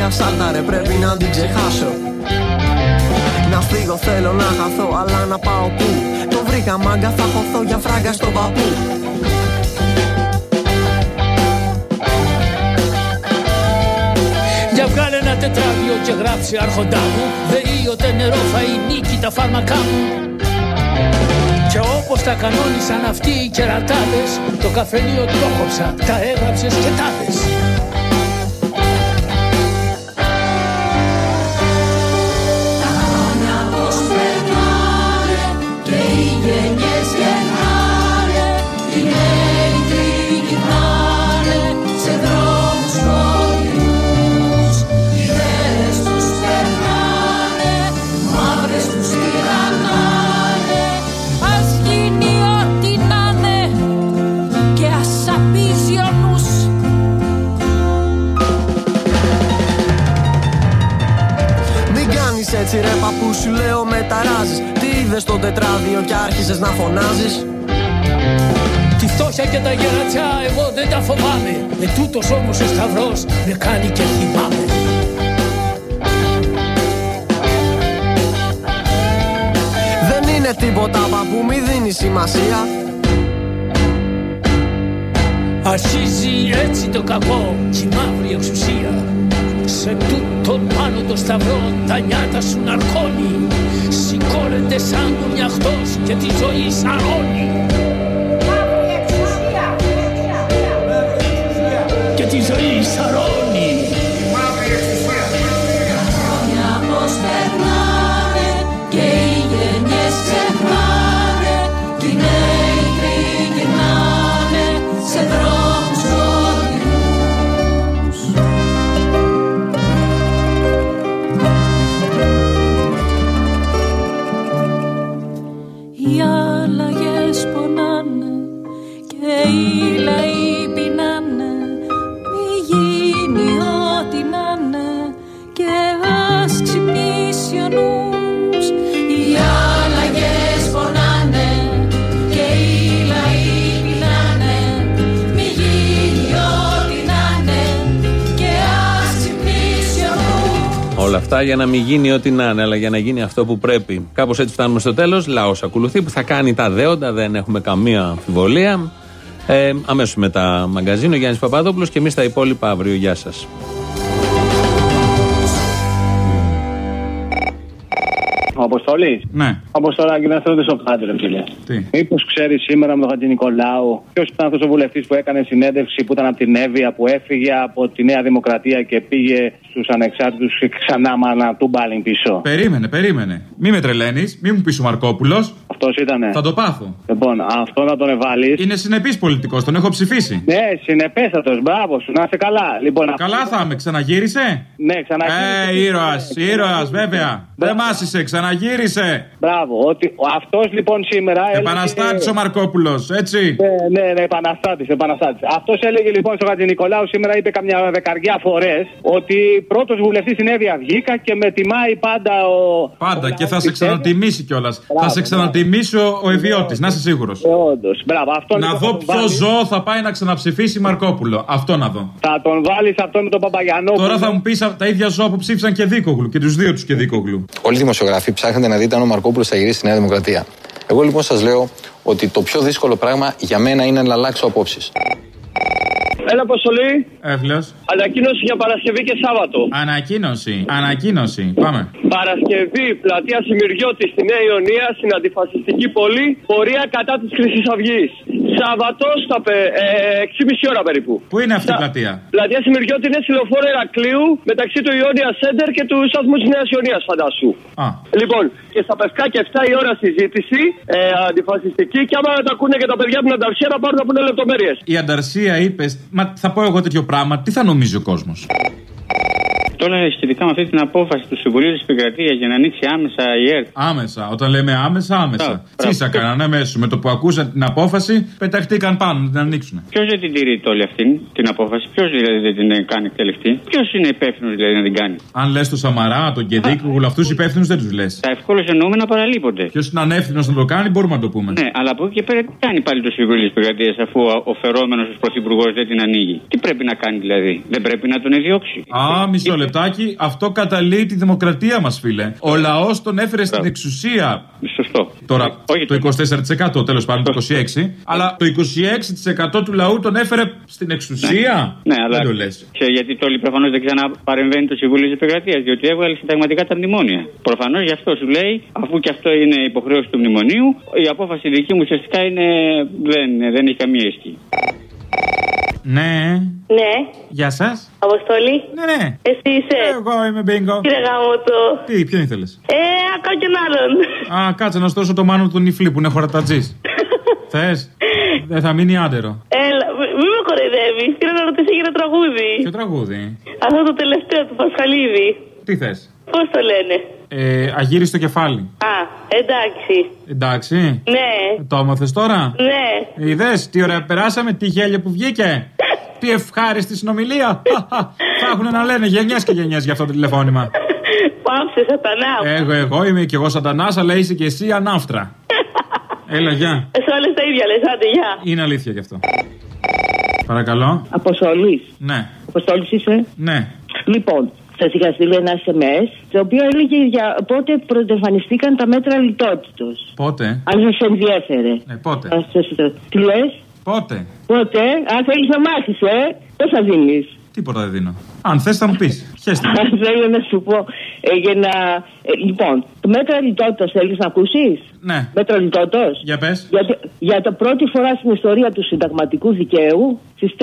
η Μαρία Σάλταρε πρέπει να την ξεχάσω. Να φύγω θέλω να χαθώ αλλά να πάω πού; Το βρήκα μάγκα θα χωθώ για φράγκα στον παππού. Για βγάλε ένα τετράδιο και γράψε άρχοντά μου. Δεΐωτε νερό θα η νίκη τα φάρμακά μου. Και όπως τα κανόνισαν αυτοί οι κερατάδες Το καφενείο το κόψα, τα έγραψες και τάδες έτσι ρε παππού σου λέω με ταράζεις Τι είδες στο τετράδιο και άρχισες να φωνάζεις; Τη φτώχεια και τα γερατσιά εγώ δεν τα φοβάμαι. Ετούτος όμως ο σταυρός με κάνει και θυμάμαι. Δεν είναι τίποτα παππού μη δίνεις σημασία. Αρχίζει έτσι το κακό και η μαύρη εξουσία Σε τούτον πάνω το σταυρό τα νιάτα σου ναρκώνει Σηκώνεται σαν κουνιαχτός και τη ζωή σαρώνει Και τη ζωή σαρώνει για να μην γίνει ό,τι να είναι, αλλά για να γίνει αυτό που πρέπει. Κάπως έτσι φτάνουμε στο τέλος. Λαό ακολουθεί που θα κάνει τα δέοντα, δεν έχουμε καμία αμφιβολία. Ε, Αμέσως μετά μαγκαζίνο Γιάννης Παπαδόπουλος και εμείς τα υπόλοιπα αύριο. Γεια σας. Ο Αποστολή. Ναι. Όπω τώρα και να θέλω να ρωτήσω κάτι, ρε φίλε. Τι; Μήπως ξέρεις σήμερα με τον Χατζη Νικολάου ποιος ήταν αυτός ο βουλευτής που έκανε συνέντευξη που ήταν από την Εύβοια που έφυγε από τη Νέα Δημοκρατία και πήγε στους ανεξάρτητους και ξανά μάνα του μπάλιν πίσω; Περίμενε, περίμενε. Μη με τρελαίνεις, μη μου πεις ο Μαρκόπουλος. Αυτός ήτανε. Θα το πάθω. Λοιπόν, αυτό να τον ευάλει. Είναι συνεπής πολιτικός, τον έχω ψηφίσει. Ναι, συνεπέστατος, μπράβο σου, να είσαι καλά. Λοιπόν, Καλά θα είμαι, ξαναγύρισε; Ναι, ξαναγύρισε. Ε, ήρωας, ήρωας, βέβαια. Δεν μάσησε, ξαναγύρισε. Μπράβο, ότι αυτός λοιπόν σήμερα. Επαναστάτη ο Μαρκόπουλος, έτσι. Ναι, ναι, ναι, επαναστάτη, επαναστάτη. Αυτός έλεγε λοιπόν στο Χατζη Νικολάου σήμερα, είπε καμιά δεκαριά φορές, ότι πρώτος βουλευτής στην Εύβοια βγήκα και με τιμάει πάντα ο. Πάντα και θα σε ξανατιμήσει κιόλας. Θα σε ξανατιμήσει ο, ο Ευιώτη, να είσαι σίγουρος. Όντως, μπράβο, αυτό Να δω ποιο ζώο θα πάει να ξαναψηφίσει Μαρκόπουλο. Αυτό να δω. Θα τον βάλεις αυτό με τον Παπαγιανόπουλο. Τώρα θα μου πεις τα ίδια ζώα που ψήφισαν και Δίκογλου και τους δύο τους και Δίκογλου. Όλοι οι δημοσιογράφοι ψάχνετε να δείτε αν ο Μαρκόπουλος θα γυρίσει στη Νέα Δημοκρατία. Εγώ λοιπόν σας λέω ότι το πιο δύσκολο πράγμα για μένα είναι να αλλάξω απόψεις. Έλα, Αποστολή. Εύλεος. Ανακοίνωση για Παρασκευή και Σάββατο. Ανακοίνωση. Ανακοίνωση. Πάμε. Παρασκευή, πλατεία Σημειριώτη στη Νέα Ιωνία, στην αντιφασιστική πόλη, πορεία κατά της Χρυσής Αυγής. Σάββατος στα πε- ε, 6,5 ώρα περίπου. Πού είναι αυτή η πλατεία; Πλατεία Σημειριώτη είναι στη λεωφόρο Ερακλείου μεταξύ του Ιόνια Σέντερ και του σταθμού της Νέας Ιωνίας, φαντάσου. Α. Λοιπόν, και στα Πευκάκια 7 η ώρα συζήτηση ε, αντιφασιστική και άμα τα ακούνε και τα παιδιά από την Ανταρσία να πάρουν να πούνε λεπτομέρειες. Η Ανταρσία είπες, Μα θα πω εγώ τέτοιο πράγμα, τι θα νομίζει ο κόσμος; Τώρα σχετικά με αυτή την απόφαση του Συμβουλίου της Επικρατείας για να ανοίξει άμεσα η ΕΡΤ. Άμεσα. Όταν λέμε άμεσα, άμεσα. Μπράβο, Τσίσα μπράβο. κάνανε αμέσω. Με το που ακούσαν την απόφαση, πεταχτήκαν πάνω να την ανοίξουν. Ποιος δεν την τηρεί όλη αυτή την απόφαση, ποιος δηλαδή δεν την κάνει εκτελεστή, ποιος είναι υπεύθυνος δηλαδή να την κάνει; Αν λες το Σαμαρά, τον Κεντίκογλου, αυτούς υπεύθυνους δεν τους λες. Τα ευκόλω εννοούμενα παραλείπονται. Ποιος είναι ανεύθυνος να το κάνει, μπορούμε να το πούμε. Ναι, αλλά από εκεί και πέρα τι κάνει πάλι το Συμβούλιο της Επικρατείας αφού ο φερόμενος ως πρωθυπουργός δεν την ανοίγει; Τι πρέπει να κάνει δηλαδή, δεν πρέπει να τον ιδιώξει. Α, μισό λεπτό. Μητσοτάκη, αυτό καταλύει τη δημοκρατία μας, φίλε. Ο λαός τον έφερε στην εξουσία. Σωστό. Τώρα, το 24% τέλος πάντων, το 26%. Αλλά το 26% του λαού τον έφερε στην εξουσία. Ναι, αλλά. Δεν το λες. Ξέρει, γιατί το όλοι προφανώς δεν ξαναπαρεμβαίνει το Συμβούλιο της Επικρατεία, διότι έβγαλε συνταγματικά τα μνημόνια. Προφανώς γι' αυτό σου λέει, αφού και αυτό είναι υποχρέωση του μνημονίου, η απόφαση δική μου ουσιαστικά είναι, δεν, δεν έχει καμία ισχύ. Ναι. Ναι, Γεια σας. Αποστολή. Ναι, ναι. Εσύ είσαι. Εγώ είμαι μπίνγκο. Κύριε Γαμώτο. Τι, ποιον ήθελες; Ε, ακόμη και άλλον. Α, κάτσε να σου δώσω το μάνο του νυφλί που είναι χωρατατζής. Θες; Δεν θα μείνει άντερο. Έλα, μη μη με κοροϊδεύεις. Θέλω να ρωτήσω για ένα τραγούδι. Ποιο τραγούδι; Αυτό το τελευταίο του Πασχαλίδη. Τι θες; Πώς το λένε; Ε, αγύριστο κεφάλι. Α, εντάξει. Εντάξει. Ναι, Το έμαθες τώρα; ναι. Είδες τι ωραία περάσαμε, τι γέλια που βγήκε; Τι ευχάριστη συνομιλία. Θα έχουν να λένε γενιές και γενιές για αυτό το τηλεφώνημα. Πάψε, σατανά. Εγώ, εγώ είμαι κι εγώ σατανά, αλλά είσαι κι εσύ ανάφτρα. Έλα, γεια. Σε όλες τα ίδια λες, άντε, γεια. Είναι αλήθεια γι' αυτό. Παρακαλώ. Αποστολή. Ναι. Αποστολή είσαι; Ναι. Λοιπόν, σας είχα στείλει ένα SMS, το οποίο έλεγε για πότε πρωτοεμφανιστήκαν τα μέτρα λιτότητος. Πότε; Αν σας ενδιέφερε. Ναι, πότε; Ας σας το- Τι λες, Πότε; πότε, αν θέλεις να μάθεις, ε, πώ θα δίνεις. Τίποτα δεν δίνω. Αν θες θα μου πεις. Χαίρεστε. Θέλω να σου πω, ε, για να. ε, λοιπόν, το μέτρα λιτότητας θέλεις να ακούσεις; Ναι. Μέτρα λιτότητας; Για πες. Για, το- για το πρώτη φορά στην ιστορία του συνταγματικού δικαίου, στις 4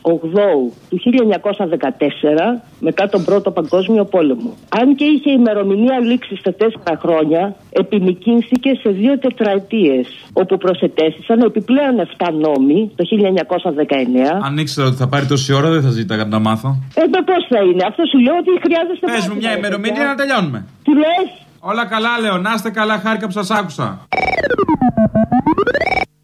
Οκτώου του 1914, μετά τον Πρώτο Παγκόσμιο Πόλεμο. Αν και είχε ημερομηνία λήξης στα 4 χρόνια, επιμηκύνθηκε σε δύο τετραετίες, όπου προσετέθησαν επιπλέον 7 νόμοι το 1919. Αν ήξερα ότι θα πάρει τόση ώρα, δεν θα ζήταγα να τα μάθω. Ε, πώς θα είναι, αυτό σου λέω ότι χρειάζεστε. Πες μου μια ημερομηνία να τελειώνουμε. Τι λες; Όλα καλά, λέω. Να είστε καλά, χάρηκα που σας άκουσα.